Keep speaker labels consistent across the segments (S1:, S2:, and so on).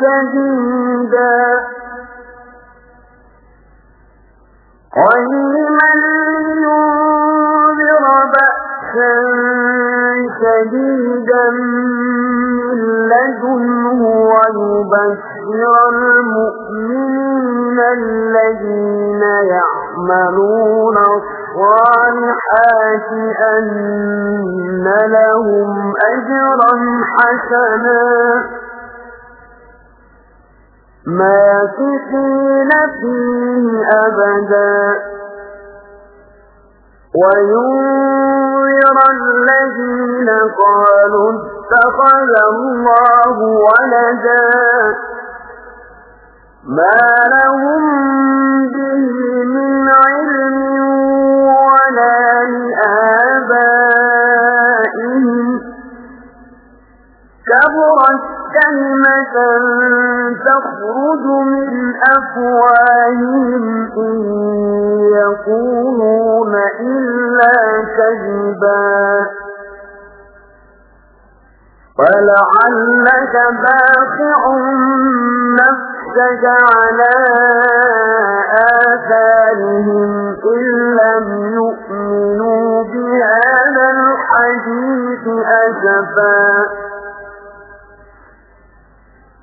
S1: شديدا قيما لينذر بأسا شديدا من لدنه ويبشر المؤمنين الذين يعملون الصالحات أن لهم أجرا حسنا. ماكثين فيه أبدا وينذر الذين قالوا اتخذ الله ولدا ما لهم به من علم ولا لآبائهم كبرت كلمة تخرج من أفواههم إن يقولون إلا كذبا. فلعلك باخع نفسك على آثارهم إن لم يؤمنوا بهذا الحديث أسفا.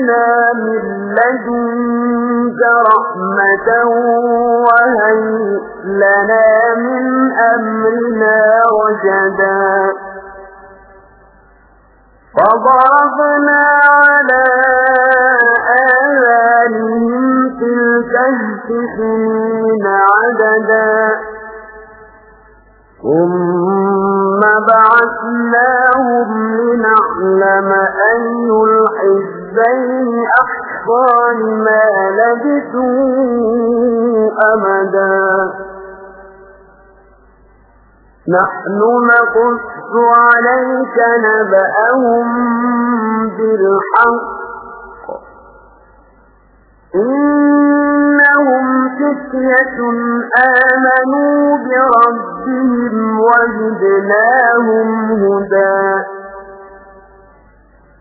S1: آتنا من لدنك رحمة وهيئ لنا من أمرنا رشدا فضربنا على آذانهم في الكهف سنين عددا ثم بعثناهم لنعلم أي الحزبين أحصى لما لبثوا أمدا نحن نقص عليك نبأهم بالحق. إنهم فتية آمنوا بربهم وزدناهم هدى.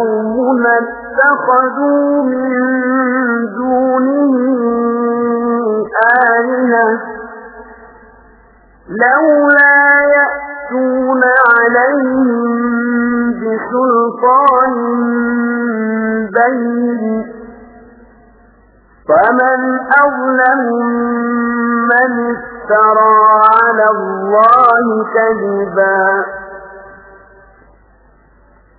S1: قومنا اتخذوا من دونه آلهة لولا يأتون عليهم بسلطان بين. فمن أظلم من افترى على الله كذبا.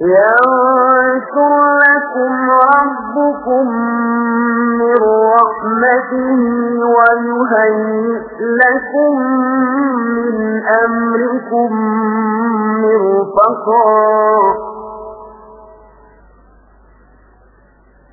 S1: ينشر لكم ربكم من رحمته ويهيئ لكم من أمركم مرفقا.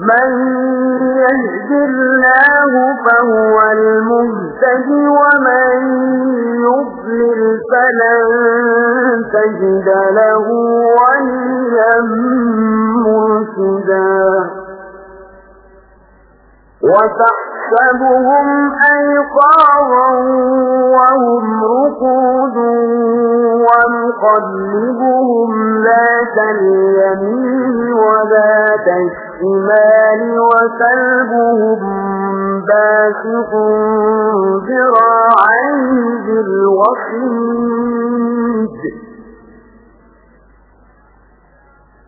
S1: من يهد الله فهو المهتد ومن يضلل فلن تجد له وليا مرشدا. وتحسبهم أيقاظا وهم رقود ونقلبهم ذات اليمين وذات الشمال وكلبهم باسق ذراعيه بالوصيد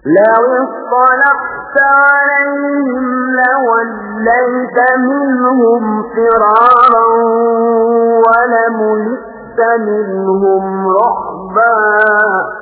S1: لو اطلعت عليهم لوليت منهم فرارا ولملئت منهم رعبا.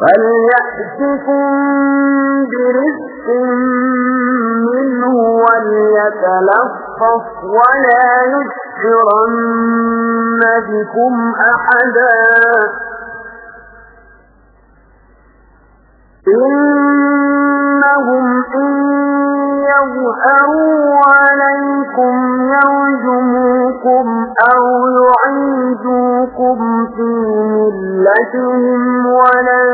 S1: فليأتكم برزق منه وليتلطف ولا يشعرن بكم أحدا. إنهم إن يظهروا عليكم يرجموكم أو يعيدوكم في ملتهم ولن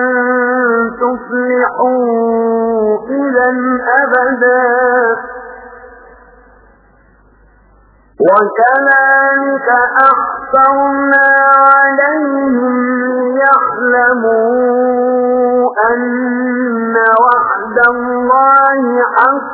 S1: تفلحوا إذا أبدا. وكذلك أحصرنا عليهم ليعلموا أن وعد الله حق.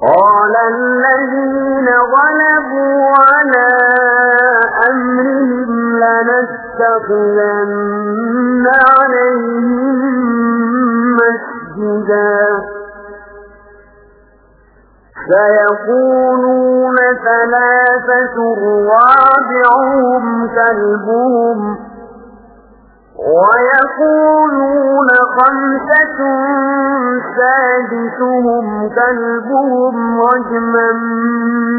S1: قال الذين غلبوا على أمرهم لنستخذن عليهم مسجدا. سيقولون ثلاثة رابعهم كلبهم ويقولون خمسة سادسهم كلبهم رجما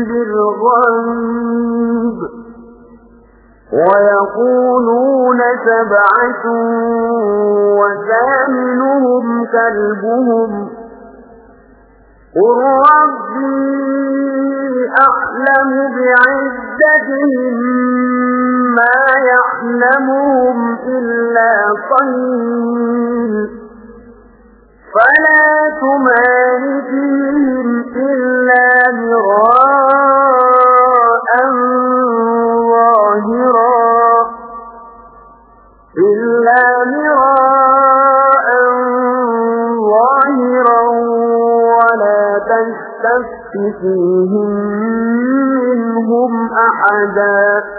S1: بالغيب. ويقولون سبعة وثامنهم كلبهم. قل ربي أعلم بعز عدتهم ما يعلمهم إلا قليل. فلا تمار فيهم إلا مراء ظاهرا. إلا مراء ظاهرا ولا تستفت فيهم منهم أحدا.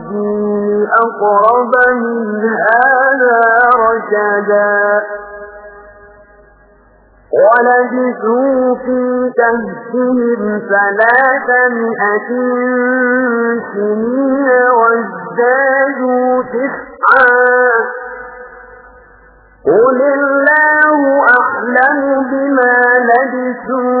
S1: أقرب من هذا رشدا. ولبثوا في كهفهم ثلاثمائة سنين وازدادوا تسعا. قل الله أعلم بما لبثوا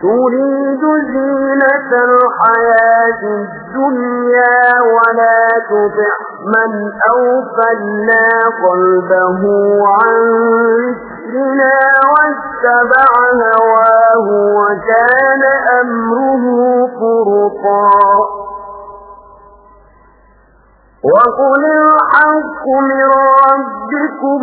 S1: تريد زينة الحياة الدنيا ولا تطع من أوفلنا قلبه عن ذكرنا واتبع هواه وكان أمره فرطا وقل الحق من ربكم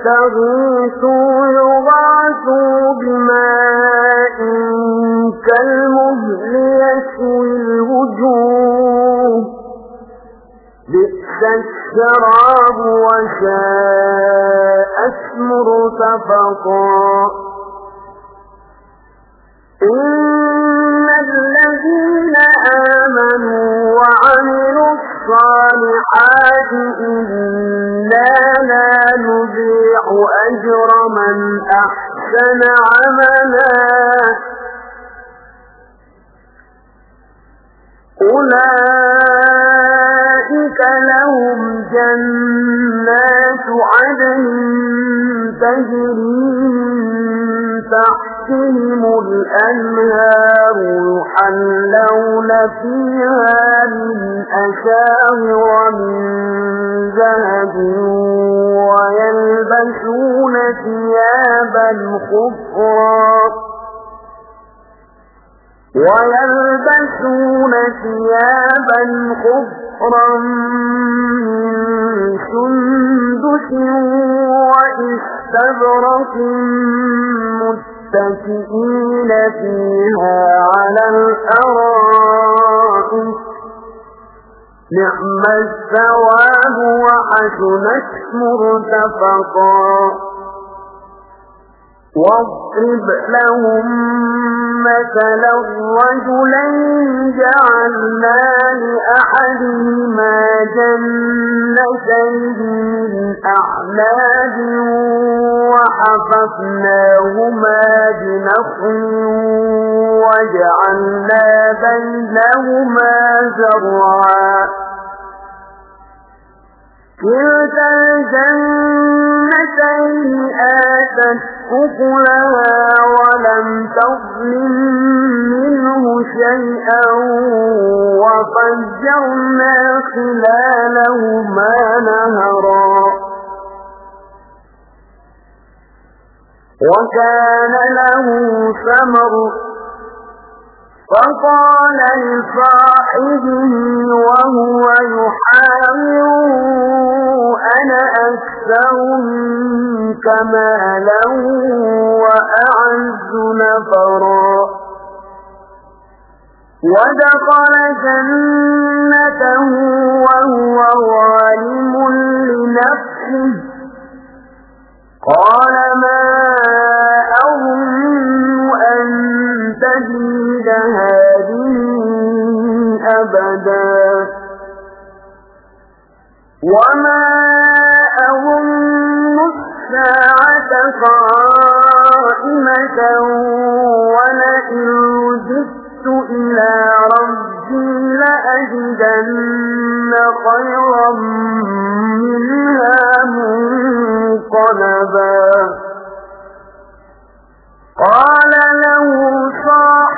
S1: يستغيثوا يغاثوا بماء كالمهل يشوي الوجوه بئس الشراب وشاءت مرتفقا. إن الذين آمنوا وعملوا الصالحات إنا لا نضيع أجر من أحسن عملا. أولئك لهم جنات عدن تجري تحتهم الأنهار يحلون فيها من أساور من ذهب ويلبسون ثيابا خفرا ويلبسون ثيابا خفرا من سندس وإستبرق متكئين فيها على الأرائك. نعم الثواب وحسنت مرتفقا. واضرب لهم مثل الرجلين جعلنا لأحدهما جنتين من أعناب وحففناهما بنخل وجعلنا بينهما زرعا. كلتا الجنتين آتت أكلها ولم تظلم منه شيئا وفجرنا خلالهما نهرا. وكان له ثمر فقال لصاحبه وهو يحاور أنا أكثر منك مالا وأعز نفرا. ودخل جنته وهو ظالم لنفسه. قال ما أظن تجيد هذه أبدا. وما أظن الساعة قائمة ولئن رجدت إلى ربي لأجدن خيرا منها منقلبا. قال له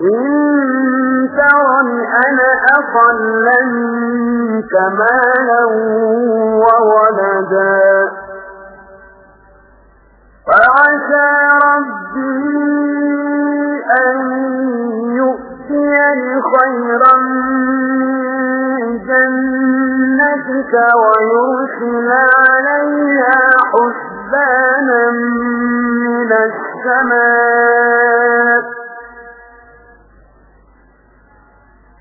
S1: إن ترني أنا أقل منك مالا وولدا. فعسى ربي أن يؤتيني خيرا من جنتك ويرسل عليها حسبانا من السماء.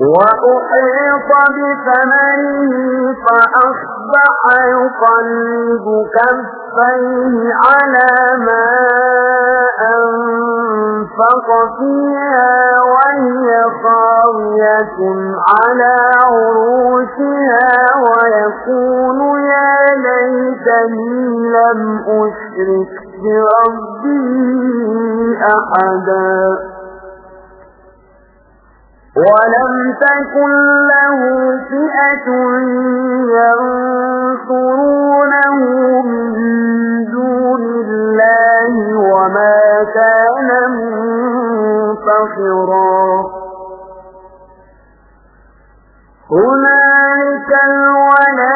S1: وأحيط بثمنه فأصبح يقلب كفيه على ما أنفق فيها وهي خاوية على عروشها ويقول يا ليتني لم أشرك بربي أحدا ولم تكن له فئة ينصرونه من دون الله وما كان منتصرا هنالك الولاية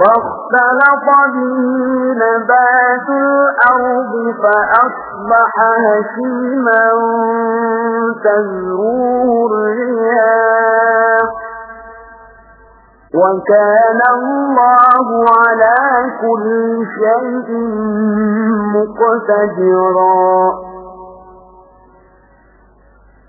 S1: فاختلط به نبات الأرض فأصبح هشيما تذروه الرياح. وكان الله على كل شيء مقتدرا.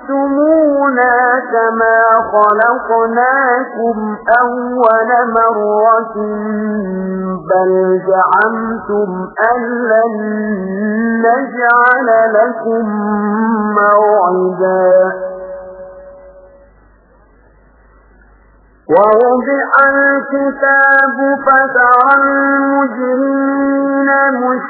S1: جئتمونا كما خلقناكم أول مرة بل زعمتم أن لن نجعل لكم موعدا ووضع الكتاب فترى المجرمين مشفقين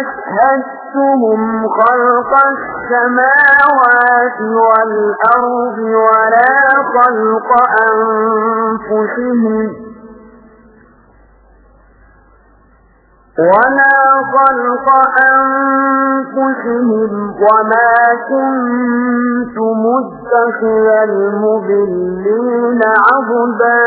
S1: أشهدتهم خلق السماوات والأرض ولا خلق أنفسهم ولا خلق أنفسهم وما كنت متخذ المضلين عبدا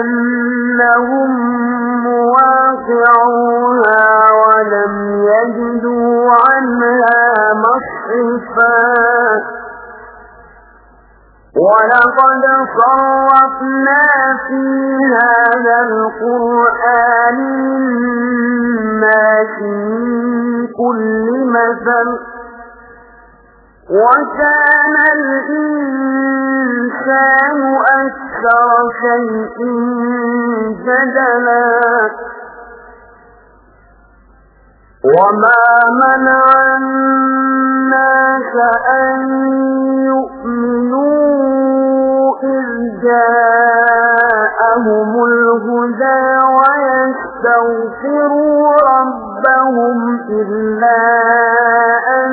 S1: أنهم مواقعوها ولم يجدوا عنها مصرفا ولقد صرفنا في هذا القرآن للناس من كل مثل وكان الإنسان أكثر شيء جدلا. وما منع الناس أن يؤمنوا إذ جاءهم الهدى ويستغفروا ربهم إلا أن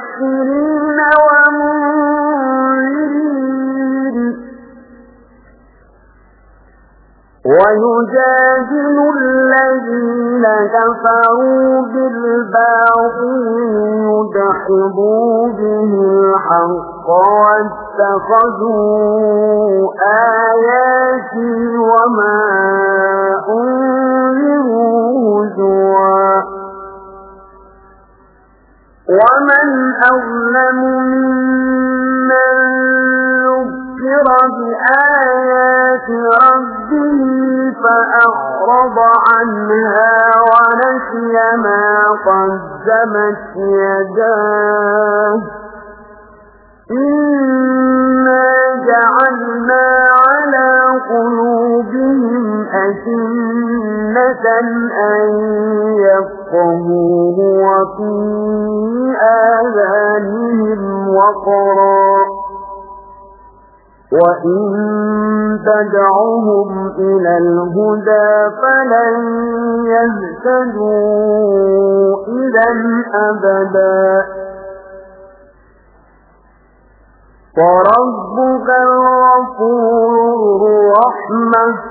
S1: ومنذرين ويجادل الذين كفروا بالباطل يدحضوا به الحق واتخذوا آياتي وما أنذروا هزوا ومن أظلم ممن ذكر بآيات ربه فأعرض عنها ونسي ما قدمت يداه إنا جعلنا على قلوبهم أسنة أن يفقهوه وفي آذانهم وقرا. وإن تدعهم إلى الهدى فلن يهتدوا إذا أبدا وربك الغفور الرحمة.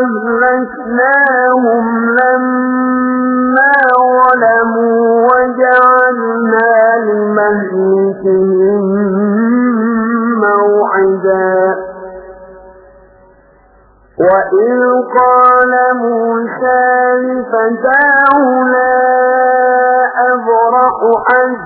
S1: أهلكناهم لما ظلموا وجعلنا لمهلكهم موعدا. وإذ قال موسى لفتاه لا أبرح حتى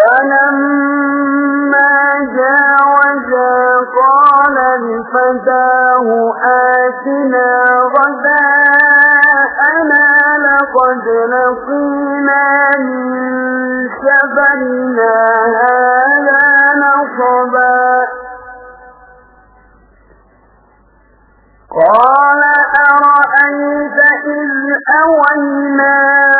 S1: فلما جاوزا قال لفتاه آتنا غداءنا لقد لقينا من سفرنا هذا نصبا. قال أرأيت إذ أوينا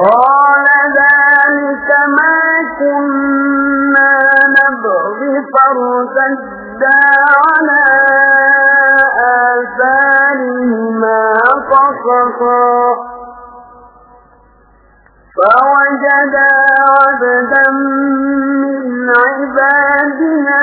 S1: قال ذلك ما كنا نبغي فارتدا على آثارهما قصصا. فوجدا عبدا من عبادنا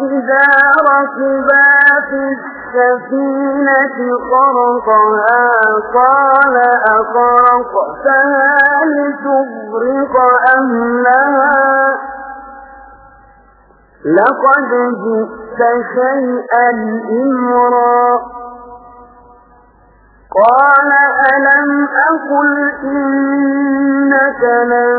S1: إذا ركبا في السفينة خرقها قال أخرقتها لتغرق أهلها. لقد جئت شيئا إمرا. قال ألم أقل إنك لن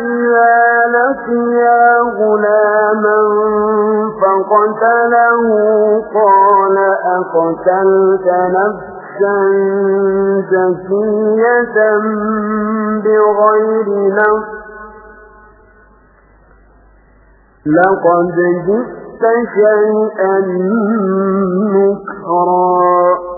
S1: إذا لقيا غلاما فقتله قال أقتلت نفسا زكية بغير نفس؟ لقد جئت شيئا نكرا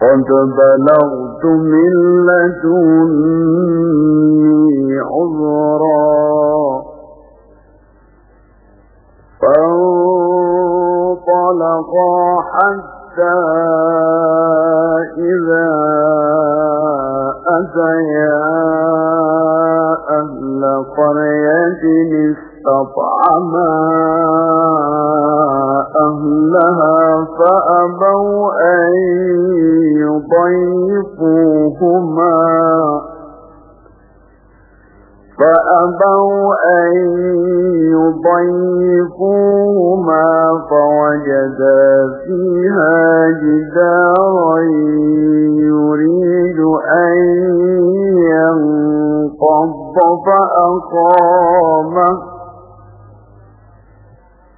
S1: قد بلغت من لدني عذرا. فانطلقا حتى إذا أتيا أهل قرية استطعما أهلها فأبوا أن يضيفوهما. فأبوا أن يضيفوهما فوجدا فيها جدارا يريد أن ينقض فأقامه.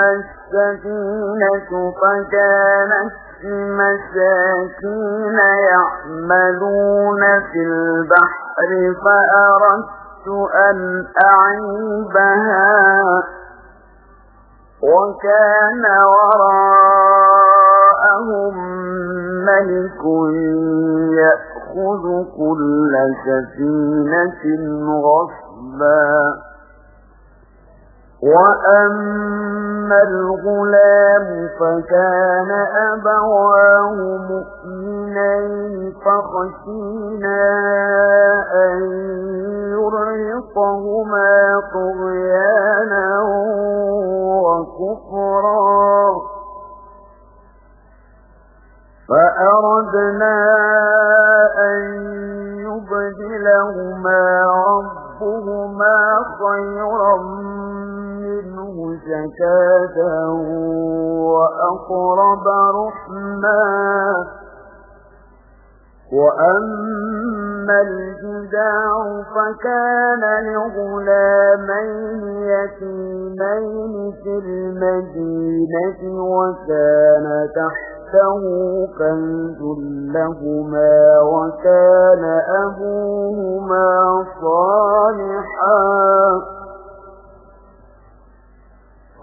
S1: السكينة فكانت مساكين يعملون في البحر فأردت أن أعيبها وكان وراءهم ملك يأخذ كل سفينة غصبا وأما الغلام فكان أبواه مؤمنين فخشينا أن يرهقهما طغيانا وكفرا فأردنا أن يبدلهما ربهما خيرا زكاة وأقرب رحما. وأما الجدار فكان لغلامين يتيمين في المدينة وكان تحته كنز لهما وكان أبوهما صالحا.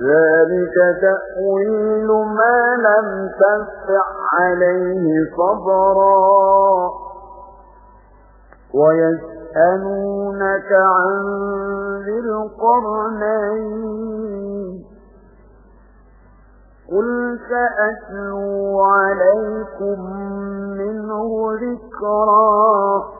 S1: ذلك تأويل ما لم تستع عليه صبرا. ويسألونك عن ذي القرنين. قل سأتلو عليكم منه ذكرا.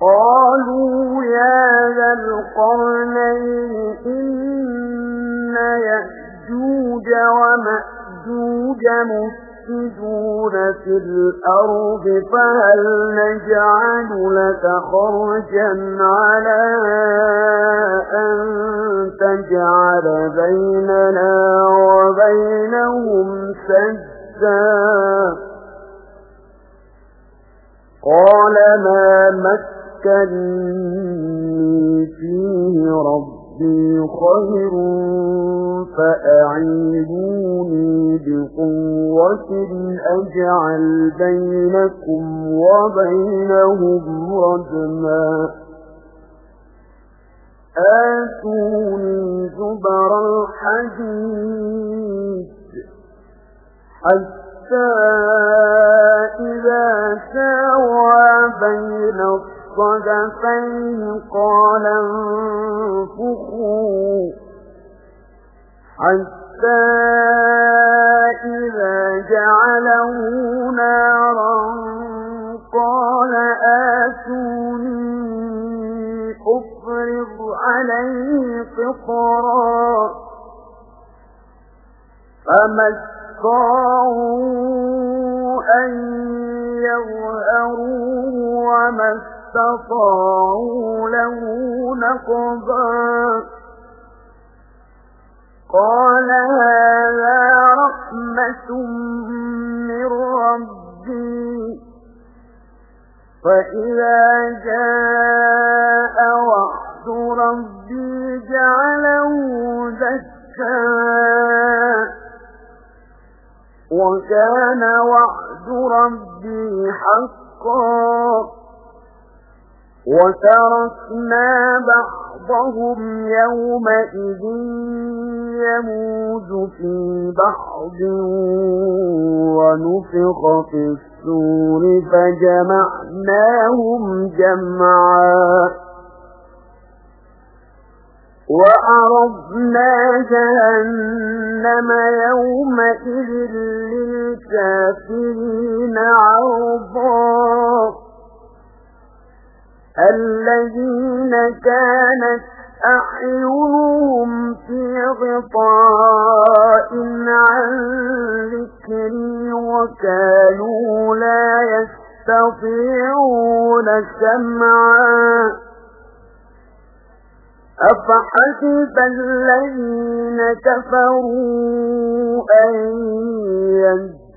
S1: قالوا يا ذا القرنين إن يأجوج ومأجوج مفسدون في الأرض فهل نجعل لك خرجا على أن تجعل بيننا وبينهم سجدا قال ما مكت مكنني فيه ربي خير فأعينوني بقوة أجعل بينكم وبينهم رجما. آتوني زبر الحديد حتى إذا ساوى بين الصدفين قال انفخوا حتى إذا جعله نارا قال آتوني أفرض عليه قطرا فما استطاعوا أن يظهروه وما استطاعوا له نقبا. قال هذا رحمة من ربي. فإذا جاء وعد ربي جعله ذكا وكان وعد ربي حقا. وتركنا بعضهم يومئذ يموج في بعض ونفخ في السور فجمعناهم جمعا وأرضنا جهنم يومئذ للكافرين عرضا الذين كانت أعينهم في غطاء عن ذكري وكانوا لا يستطيعون سمعا. أفحسب الذين كفروا أن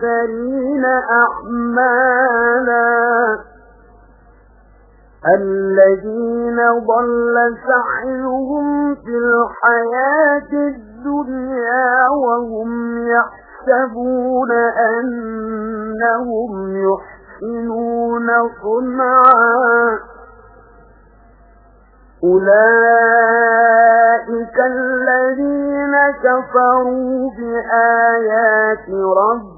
S1: بالأخسرين أعمالا. الذين ضل سعيهم في الحياة الدنيا وهم يحسبون أنهم يحسنون صنعا. أولئك الذين كفروا بآيات ربهم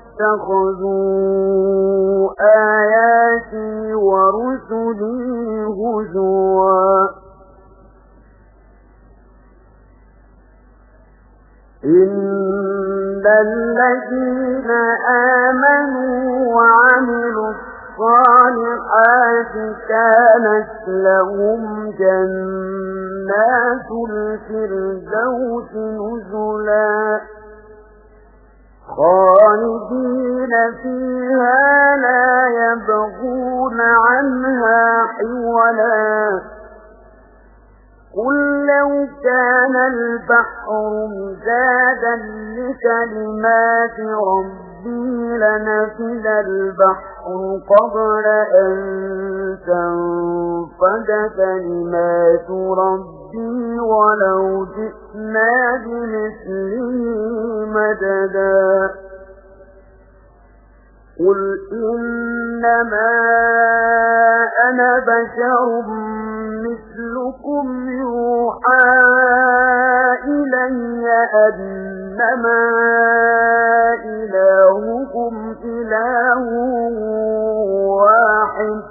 S1: واتخذوا آياتي ورسلي هزوا إن الذين آمنوا وعملوا الصالحات كانت لهم جنات الفردوس نزلا خالدين فيها لا يبغون عنها حولا. قل لو كان البحر مزادا لكلمات ربي لنفذ البحر قبل أن تنفد كلمات ربي. ولو جئنا بمثله مددا. قل إنما أنا بشر مثلكم يوحى إلي أنما إلهكم إله واحد.